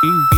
Mm.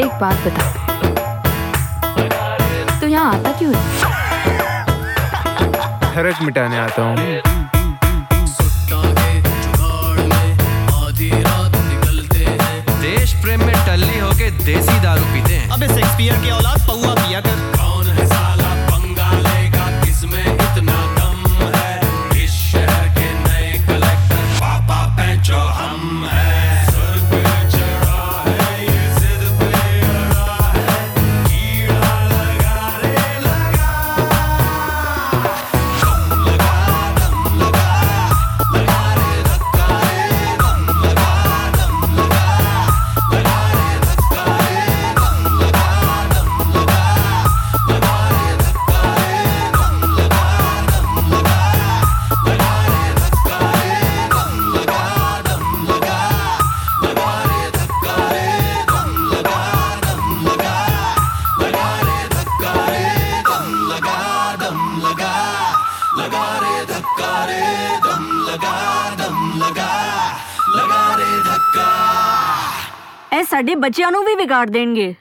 एक बात बता। तू यहाँ आता क्यों है? हरक मिटाने आता हूँ। ਇਹ ਸਾਡੇ ਬੱਚਿਆਂ ਨੂੰ ਵੀ ਵਿਗਾੜ ਦੇਣਗੇ।